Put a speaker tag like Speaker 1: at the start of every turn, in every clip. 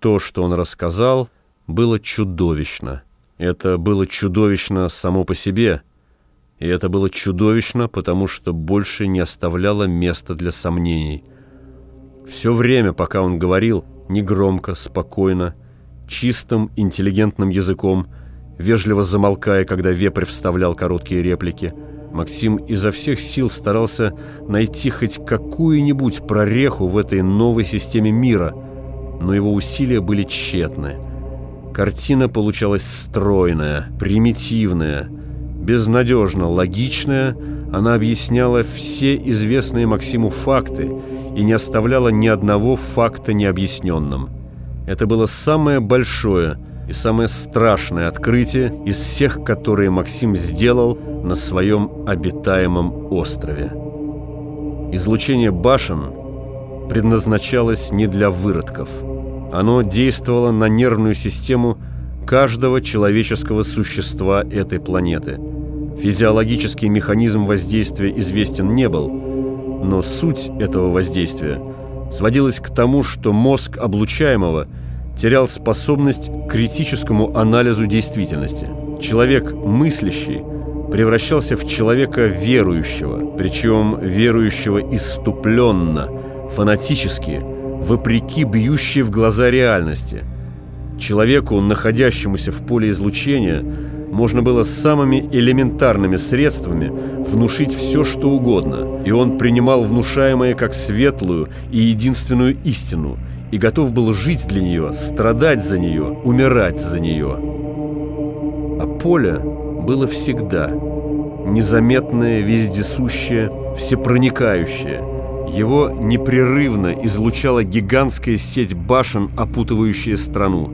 Speaker 1: то, что он рассказал, было чудовищно. Это было чудовищно само по себе, и это было чудовищно, потому что больше не оставляло места для сомнений. Все время, пока он говорил, негромко, спокойно, чистым, интеллигентным языком, вежливо замолкая, когда вепрь вставлял короткие реплики, Максим изо всех сил старался найти хоть какую-нибудь прореху в этой новой системе мира, но его усилия были тщетны. Картина получалась стройная, примитивная, безнадежно логичная, она объясняла все известные Максиму факты и не оставляла ни одного факта необъясненным. Это было самое большое и самое страшное открытие из всех, которые Максим сделал на своем обитаемом острове. Излучение башен предназначалось не для выродков – оно действовало на нервную систему каждого человеческого существа этой планеты. Физиологический механизм воздействия известен не был, но суть этого воздействия сводилась к тому, что мозг облучаемого терял способность к критическому анализу действительности. Человек мыслящий превращался в человека верующего, причем верующего иступленно, фанатически – вопреки бьющей в глаза реальности. Человеку, находящемуся в поле излучения, можно было самыми элементарными средствами внушить все, что угодно, и он принимал внушаемое как светлую и единственную истину, и готов был жить для нее, страдать за нее, умирать за нее. А поле было всегда незаметное, вездесущее, всепроникающее – его непрерывно излучала гигантская сеть башен, опутывающая страну.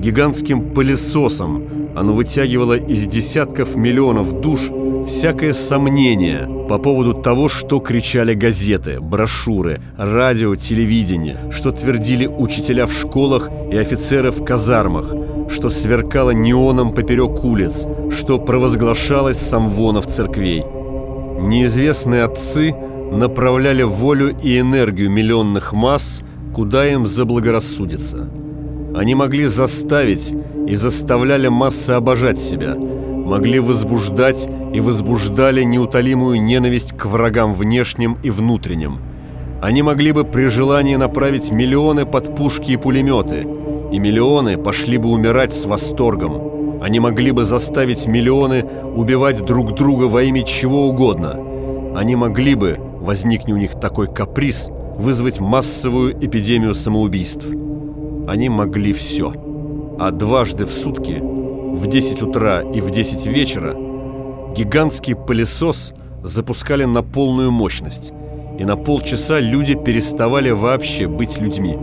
Speaker 1: Гигантским пылесосом оно вытягивало из десятков миллионов душ всякое сомнение по поводу того, что кричали газеты, брошюры, радио, телевидение, что твердили учителя в школах и офицеры в казармах, что сверкало неоном поперек улиц, что провозглашалось самвонов церквей. Неизвестные отцы – направляли волю и энергию миллионных масс, куда им заблагорассудится. Они могли заставить и заставляли массы обожать себя, могли возбуждать и возбуждали неутолимую ненависть к врагам внешним и внутренним. Они могли бы при желании направить миллионы под пушки и пулеметы, и миллионы пошли бы умирать с восторгом. Они могли бы заставить миллионы убивать друг друга во имя чего угодно. Они могли бы возникне у них такой каприз, вызвать массовую эпидемию самоубийств. Они могли все. А дважды в сутки, в 10 утра и в 10 вечера, гигантский пылесос запускали на полную мощность, и на полчаса люди переставали вообще быть людьми.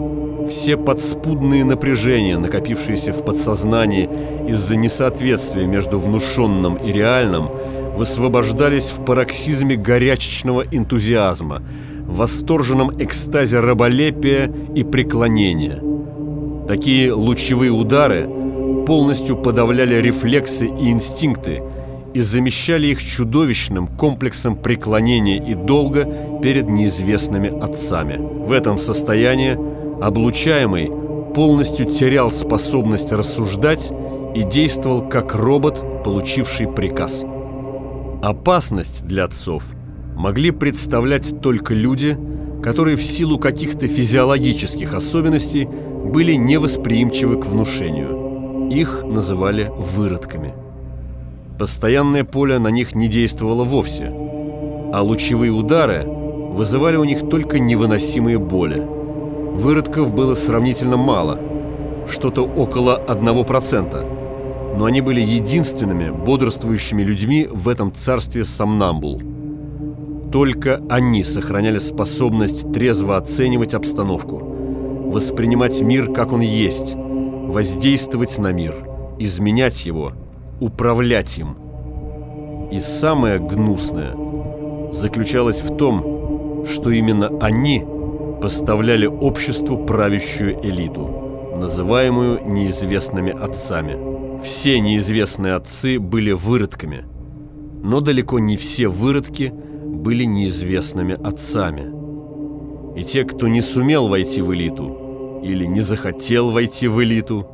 Speaker 1: Все подспудные напряжения, накопившиеся в подсознании из-за несоответствия между внушенным и реальным – высвобождались в пароксизме горячечного энтузиазма, в восторженном экстазе раболепия и преклонения. Такие лучевые удары полностью подавляли рефлексы и инстинкты и замещали их чудовищным комплексом преклонения и долга перед неизвестными отцами. В этом состоянии облучаемый полностью терял способность рассуждать и действовал как робот, получивший приказ – Опасность для отцов могли представлять только люди, которые в силу каких-то физиологических особенностей были невосприимчивы к внушению. Их называли выродками. Постоянное поле на них не действовало вовсе, а лучевые удары вызывали у них только невыносимые боли. Выродков было сравнительно мало, что-то около 1% но они были единственными бодрствующими людьми в этом царстве Самнамбул. Только они сохраняли способность трезво оценивать обстановку, воспринимать мир, как он есть, воздействовать на мир, изменять его, управлять им. И самое гнусное заключалось в том, что именно они поставляли обществу правящую элиту, называемую неизвестными отцами. Все неизвестные отцы были выродками, но далеко не все выродки были неизвестными отцами. И те, кто не сумел войти в элиту, или не захотел войти в элиту,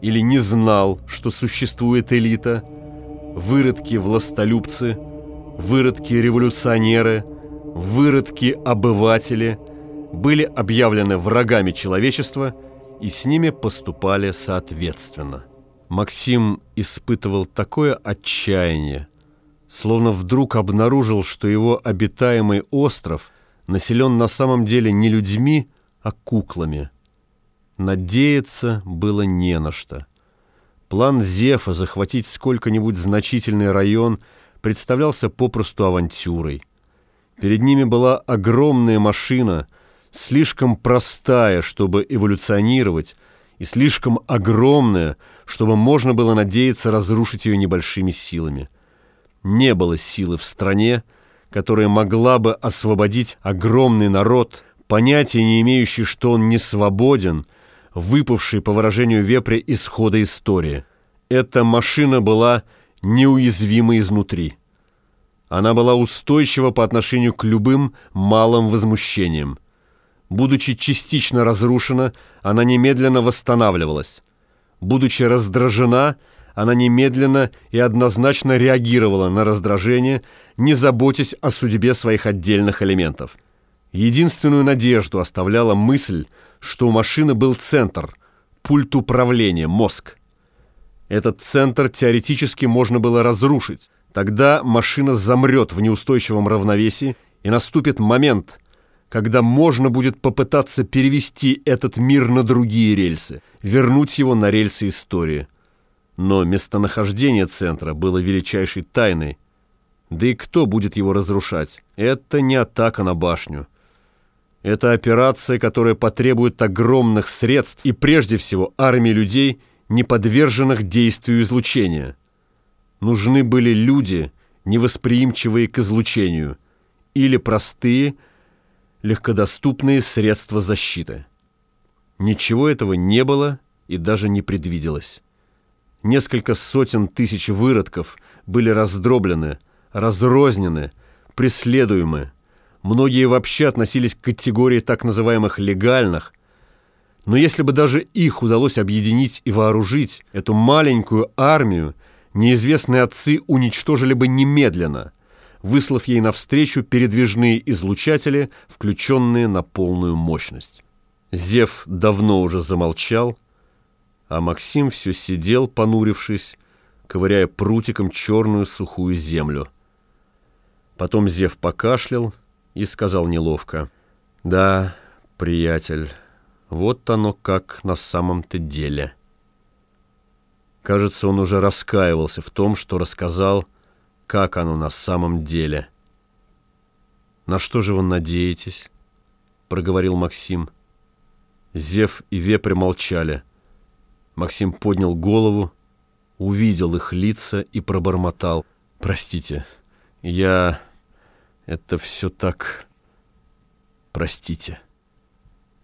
Speaker 1: или не знал, что существует элита, выродки-властолюбцы, выродки-революционеры, выродки-обыватели были объявлены врагами человечества и с ними поступали соответственно. Максим испытывал такое отчаяние, словно вдруг обнаружил, что его обитаемый остров населен на самом деле не людьми, а куклами. Надеяться было не на что. План Зефа захватить сколько-нибудь значительный район представлялся попросту авантюрой. Перед ними была огромная машина, слишком простая, чтобы эволюционировать, и слишком огромная, чтобы можно было надеяться разрушить ее небольшими силами не было силы в стране, которая могла бы освободить огромный народ, понятия не имеющий, что он не свободен, выпавший, по выражению Вепря, исхода истории. Эта машина была неуязвима изнутри. Она была устойчива по отношению к любым малым возмущениям. Будучи частично разрушена, она немедленно восстанавливалась. Будучи раздражена – она немедленно и однозначно реагировала на раздражение, не заботясь о судьбе своих отдельных элементов. Единственную надежду оставляла мысль, что у машины был центр, пульт управления, мозг. Этот центр теоретически можно было разрушить. Тогда машина замрет в неустойчивом равновесии, и наступит момент, когда можно будет попытаться перевести этот мир на другие рельсы, вернуть его на рельсы истории. Но местонахождение центра было величайшей тайной. Да и кто будет его разрушать? Это не атака на башню. Это операция, которая потребует огромных средств и прежде всего армии людей, не подверженных действию излучения. Нужны были люди, невосприимчивые к излучению, или простые, легкодоступные средства защиты. Ничего этого не было и даже не предвиделось. Несколько сотен тысяч выродков были раздроблены, разрознены, преследуемы. Многие вообще относились к категории так называемых «легальных», но если бы даже их удалось объединить и вооружить, эту маленькую армию неизвестные отцы уничтожили бы немедленно, выслав ей навстречу передвижные излучатели, включенные на полную мощность. Зев давно уже замолчал, а Максим все сидел, понурившись, ковыряя прутиком черную сухую землю. Потом Зев покашлял и сказал неловко. «Да, приятель, вот оно как на самом-то деле». Кажется, он уже раскаивался в том, что рассказал, как оно на самом деле. «На что же вы надеетесь?» — проговорил Максим. Зев и Вепрь молчали. Максим поднял голову, увидел их лица и пробормотал. «Простите, я... это все так... простите».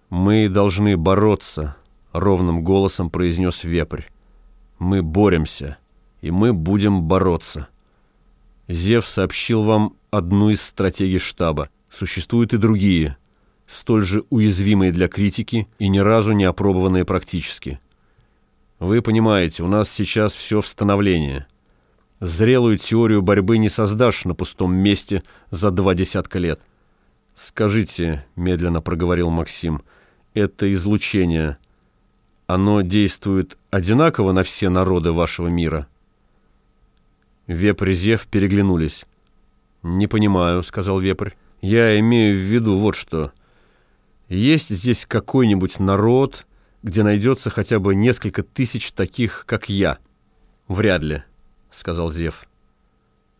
Speaker 1: «Мы должны бороться», — ровным голосом произнес Вепрь. «Мы боремся, и мы будем бороться». Зев сообщил вам одну из стратегий штаба. Существуют и другие, столь же уязвимые для критики и ни разу не опробованные практически. Вы понимаете, у нас сейчас все в становлении. Зрелую теорию борьбы не создашь на пустом месте за два десятка лет. Скажите, медленно проговорил Максим, это излучение, оно действует одинаково на все народы вашего мира? Вепрь и Зев переглянулись. «Не понимаю», — сказал Вепрь. «Я имею в виду вот что. Есть здесь какой-нибудь народ, где найдется хотя бы несколько тысяч таких, как я. Вряд ли, сказал Зев.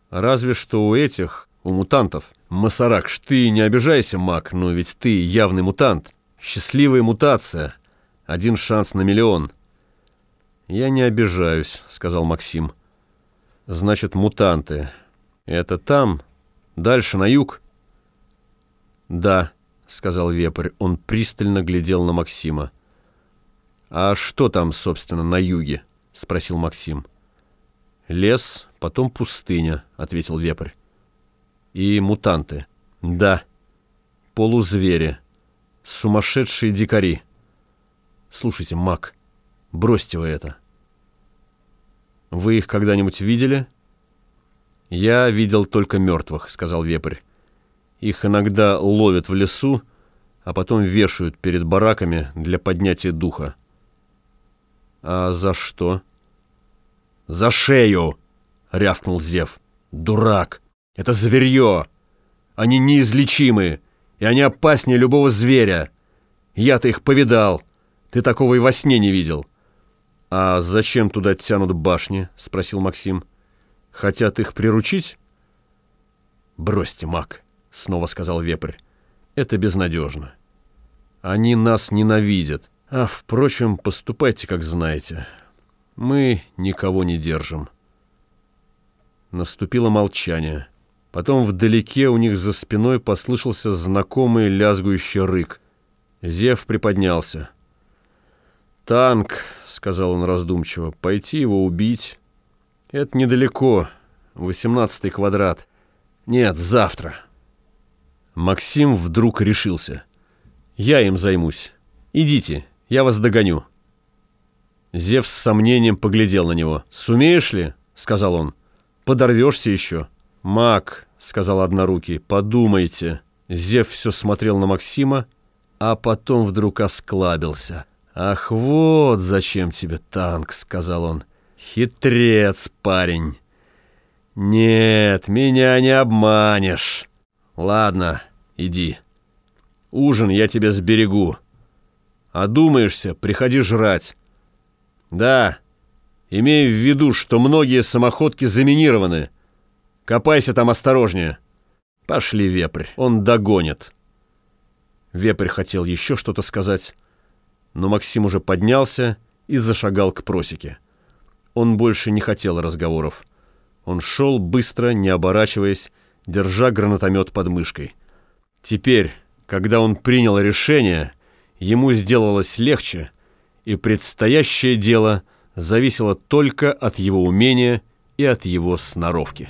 Speaker 1: Разве что у этих, у мутантов. Масаракш, ты не обижайся, маг, но ведь ты явный мутант. Счастливая мутация. Один шанс на миллион. Я не обижаюсь, сказал Максим. Значит, мутанты. Это там, дальше, на юг? Да, сказал Вепрь. Он пристально глядел на Максима. «А что там, собственно, на юге?» — спросил Максим. «Лес, потом пустыня», — ответил Вепрь. «И мутанты». «Да, полузвери, сумасшедшие дикари». Слушайте, Мак, бросьте вы это. Вы их когда-нибудь видели? Я видел только мертвых, сказал вепрь. Их иногда ловят в лесу, а потом вешают перед бараками для поднятия духа. А за что? За шею, рявкнул Зев. Дурак! Это зверье! Они неизлечимы, и они опаснее любого зверя. Я-то их повидал. Ты такого и во сне не видел. А зачем туда тянут башни? Спросил Максим. Хотят их приручить? Бросьте, маг, снова сказал вепрь. Это безнадежно. Они нас ненавидят. А, впрочем, поступайте, как знаете. Мы никого не держим. Наступило молчание. Потом вдалеке у них за спиной послышался знакомый лязгующий рык. Зев приподнялся. «Танк», — сказал он раздумчиво, — «пойти его убить?» «Это недалеко, восемнадцатый квадрат. Нет, завтра». Максим вдруг решился. Я им займусь. Идите, я вас догоню». Зев с сомнением поглядел на него. «Сумеешь ли?» — сказал он. «Подорвешься еще». «Мак», — сказал однорукий, — «подумайте». Зев все смотрел на Максима, а потом вдруг осклабился. «Ах, вот зачем тебе танк», — сказал он. «Хитрец, парень». «Нет, меня не обманешь». «Ладно, иди». Ужин я тебе сберегу. Одумаешься, приходи жрать. Да, имей в виду, что многие самоходки заминированы. Копайся там осторожнее. Пошли, вепрь, он догонит. Вепрь хотел еще что-то сказать, но Максим уже поднялся и зашагал к просеке. Он больше не хотел разговоров. Он шел быстро, не оборачиваясь, держа гранатомет под мышкой. Теперь когда он принял решение, ему сделалось легче, и предстоящее дело зависело только от его умения и от его сноровки.